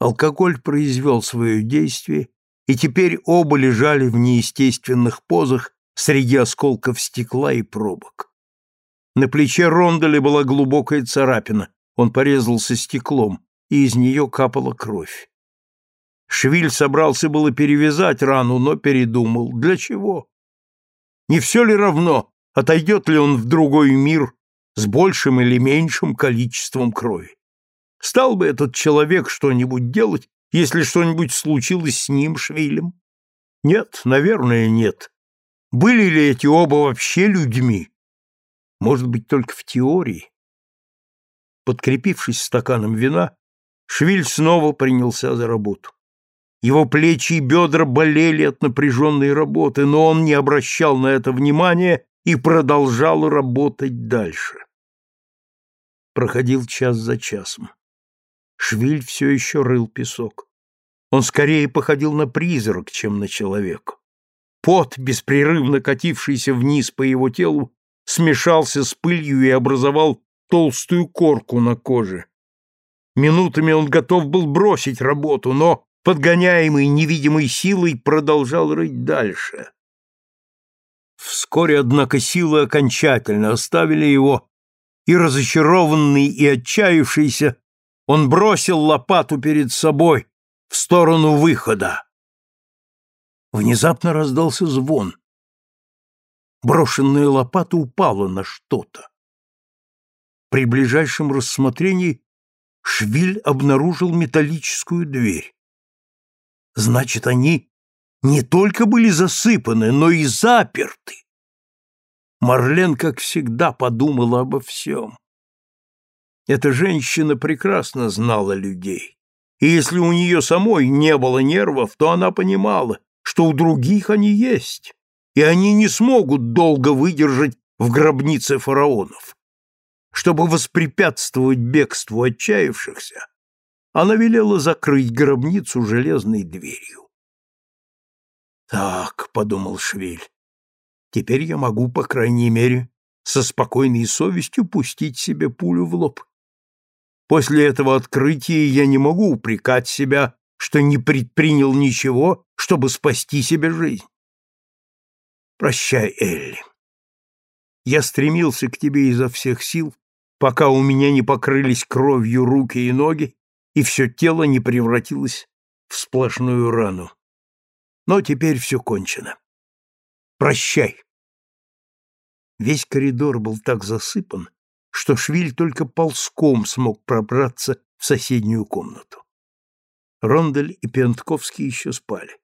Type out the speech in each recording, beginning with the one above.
Алкоголь произвел свое действие, и теперь оба лежали в неестественных позах среди осколков стекла и пробок. На плече Ронделя была глубокая царапина, он порезался стеклом, и из нее капала кровь. Швиль собрался было перевязать рану, но передумал. Для чего? Не все ли равно, отойдет ли он в другой мир с большим или меньшим количеством крови? Стал бы этот человек что-нибудь делать, если что-нибудь случилось с ним, Швилем? Нет, наверное, нет. Были ли эти оба вообще людьми? Может быть, только в теории. Подкрепившись стаканом вина, Швиль снова принялся за работу. Его плечи и бедра болели от напряженной работы, но он не обращал на это внимания и продолжал работать дальше. Проходил час за часом. Швиль все еще рыл песок. Он скорее походил на призрак, чем на человека. Пот, беспрерывно катившийся вниз по его телу, смешался с пылью и образовал толстую корку на коже. Минутами он готов был бросить работу, но подгоняемый невидимой силой, продолжал рыть дальше. Вскоре, однако, силы окончательно оставили его, и, разочарованный и отчаявшийся, он бросил лопату перед собой в сторону выхода. Внезапно раздался звон. Брошенная лопата упала на что-то. При ближайшем рассмотрении Швиль обнаружил металлическую дверь. Значит, они не только были засыпаны, но и заперты. Марлен, как всегда, подумала обо всем. Эта женщина прекрасно знала людей. И если у нее самой не было нервов, то она понимала, что у других они есть, и они не смогут долго выдержать в гробнице фараонов. Чтобы воспрепятствовать бегству отчаявшихся, она велела закрыть гробницу железной дверью. «Так», — подумал Швель, — «теперь я могу, по крайней мере, со спокойной совестью пустить себе пулю в лоб. После этого открытия я не могу упрекать себя, что не предпринял ничего, чтобы спасти себе жизнь. Прощай, Элли. Я стремился к тебе изо всех сил, пока у меня не покрылись кровью руки и ноги, и все тело не превратилось в сплошную рану. Но теперь все кончено. Прощай. Весь коридор был так засыпан, что Швиль только ползком смог пробраться в соседнюю комнату. Рондель и Пентковский еще спали.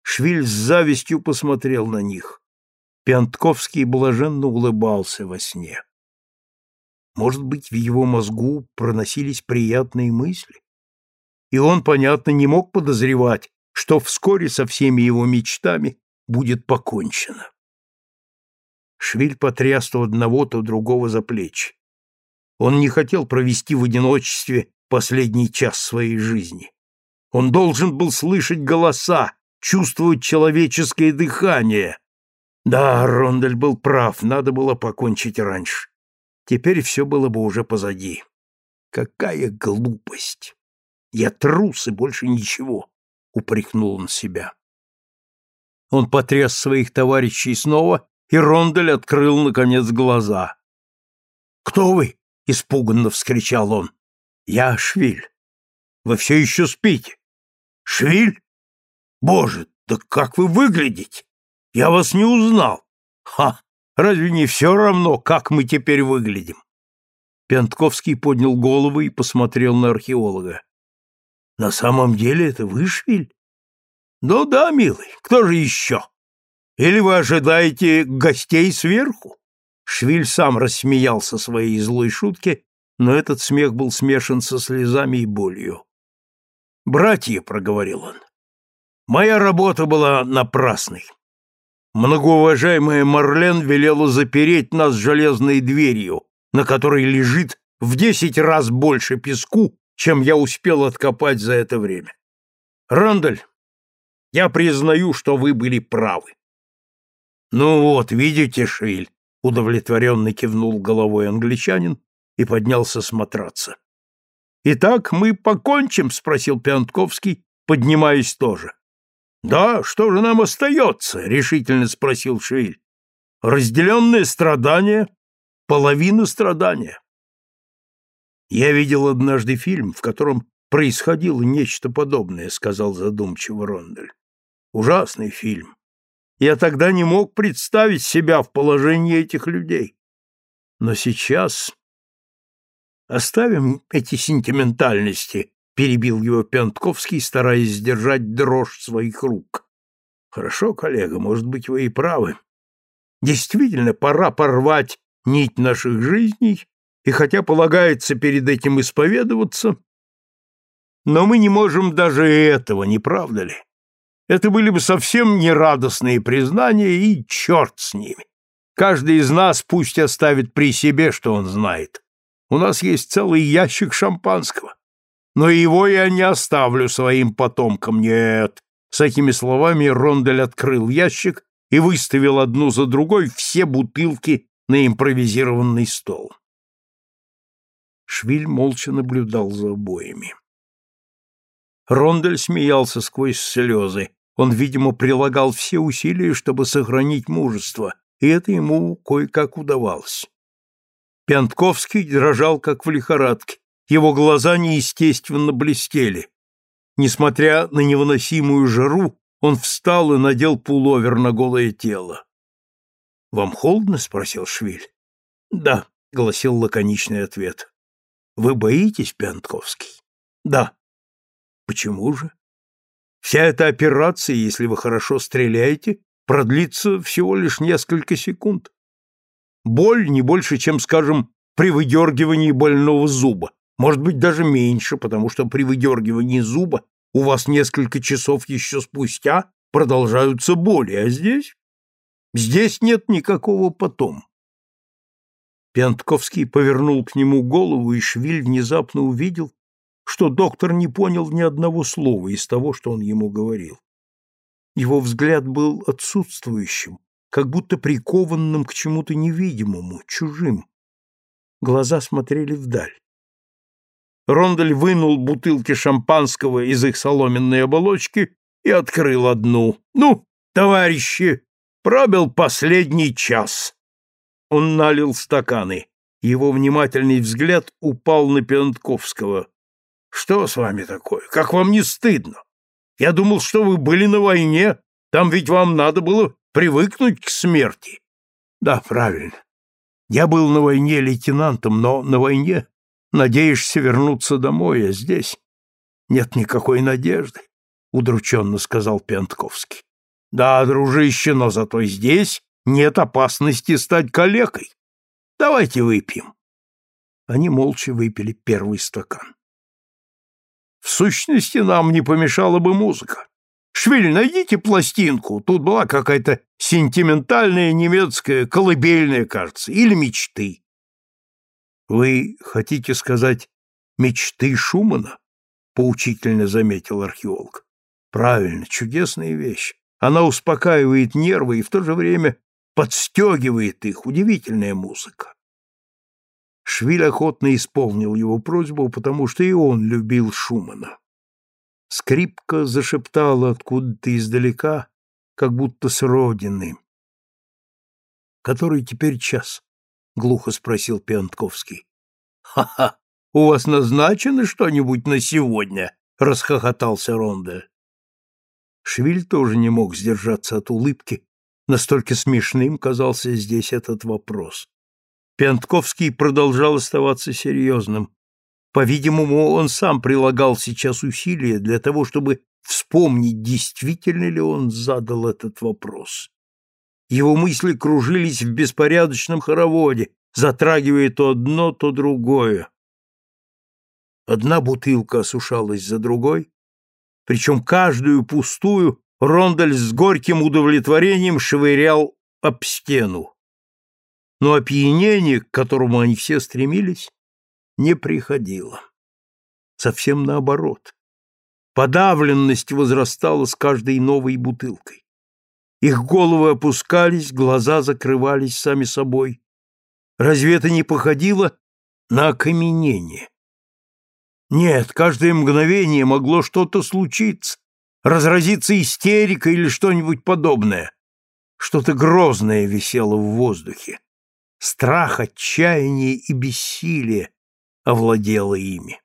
Швиль с завистью посмотрел на них. Пентковский блаженно улыбался во сне. Может быть, в его мозгу проносились приятные мысли? И он, понятно, не мог подозревать, что вскоре со всеми его мечтами будет покончено. Швиль потряс то одного, то другого за плечи. Он не хотел провести в одиночестве последний час своей жизни. Он должен был слышать голоса, чувствовать человеческое дыхание. Да, Рондель был прав, надо было покончить раньше. Теперь все было бы уже позади. Какая глупость! Я трус и больше ничего, — упрекнул он себя. Он потряс своих товарищей снова, и Рондель открыл, наконец, глаза. «Кто вы?» — испуганно вскричал он. «Я Швиль. Вы все еще спите?» «Швиль? Боже, да как вы выглядите! Я вас не узнал! Ха! Разве не все равно, как мы теперь выглядим? Пентковский поднял голову и посмотрел на археолога. На самом деле это вы, Швиль? Ну да, милый, кто же еще? Или вы ожидаете гостей сверху? Швиль сам рассмеялся своей злой шутке, но этот смех был смешан со слезами и болью. «Братья», — проговорил он, — «моя работа была напрасной. Многоуважаемая Марлен велела запереть нас железной дверью, на которой лежит в десять раз больше песку, чем я успел откопать за это время. Рандаль, я признаю, что вы были правы. Ну вот, видите, Швиль, удовлетворенно кивнул головой англичанин и поднялся с матраца. Итак, мы покончим, спросил Пиантковский, поднимаясь тоже. Да, что же нам остается? решительно спросил Швиль. Разделенное страдание, половина страдания. Я видел однажды фильм, в котором происходило нечто подобное, сказал задумчиво Рондель. Ужасный фильм. Я тогда не мог представить себя в положении этих людей. Но сейчас Оставим эти сентиментальности, перебил его Пентковский, стараясь сдержать дрожь своих рук. Хорошо, коллега, может быть, вы и правы. Действительно, пора порвать нить наших жизней, и хотя полагается перед этим исповедоваться, но мы не можем даже этого, не правда ли? Это были бы совсем нерадостные признания, и черт с ними. Каждый из нас пусть оставит при себе, что он знает. У нас есть целый ящик шампанского. Но его я не оставлю своим потомкам, нет. С этими словами Рондель открыл ящик и выставил одну за другой все бутылки на импровизированный стол. Швиль молча наблюдал за обоями. Рондель смеялся сквозь слезы. Он, видимо, прилагал все усилия, чтобы сохранить мужество, и это ему кое-как удавалось. Пянтковский дрожал, как в лихорадке. Его глаза неестественно блестели. Несмотря на невыносимую жару, он встал и надел пуловер на голое тело. — Вам холодно? — спросил Швиль. — Да, — гласил лаконичный ответ. — Вы боитесь, Пянтковский? — Да. — Почему же? Вся эта операция, если вы хорошо стреляете, продлится всего лишь несколько секунд. Боль не больше, чем, скажем, при выдергивании больного зуба. Может быть, даже меньше, потому что при выдергивании зуба у вас несколько часов еще спустя продолжаются боли, а здесь? Здесь нет никакого потом. Пентковский повернул к нему голову, и Швиль внезапно увидел, что доктор не понял ни одного слова из того, что он ему говорил. Его взгляд был отсутствующим, как будто прикованным к чему-то невидимому, чужим. Глаза смотрели вдаль. Рондель вынул бутылки шампанского из их соломенной оболочки и открыл одну. «Ну, товарищи, пробил последний час!» Он налил стаканы. Его внимательный взгляд упал на Пентковского. «Что с вами такое? Как вам не стыдно? Я думал, что вы были на войне. Там ведь вам надо было привыкнуть к смерти. Да, правильно. Я был на войне лейтенантом, но на войне надеешься вернуться домой, а здесь нет никакой надежды, удрученно сказал Пентковский. Да, дружище, но зато здесь нет опасности стать калекой. Давайте выпьем. Они молча выпили первый стакан. В сущности, нам не помешала бы музыка. Швиль, найдите пластинку. Тут была какая-то сентиментальная немецкая колыбельная, кажется, или мечты. Вы хотите сказать мечты Шумана? Поучительно заметил археолог. Правильно, чудесная вещь. Она успокаивает нервы и в то же время подстегивает их. Удивительная музыка. Швиль охотно исполнил его просьбу, потому что и он любил Шумана. Скрипка зашептала откуда-то издалека, как будто с родины. «Который теперь час?» — глухо спросил Пиантковский. «Ха-ха! У вас назначено что-нибудь на сегодня?» — расхохотался Ронда. Швиль тоже не мог сдержаться от улыбки. Настолько смешным казался здесь этот вопрос. Пиантковский продолжал оставаться серьезным. По-видимому, он сам прилагал сейчас усилия для того, чтобы вспомнить, действительно ли он задал этот вопрос. Его мысли кружились в беспорядочном хороводе, затрагивая то одно, то другое. Одна бутылка осушалась за другой, причем каждую пустую Рондель с горьким удовлетворением швырял об стену. Но опьянение, к которому они все стремились, не приходило. Совсем наоборот. Подавленность возрастала с каждой новой бутылкой. Их головы опускались, глаза закрывались сами собой. Разве это не походило на окаменение? Нет, каждое мгновение могло что-то случиться, разразиться истерика или что-нибудь подобное. Что-то грозное висело в воздухе. Страх, отчаяние и бессилие овладело ими.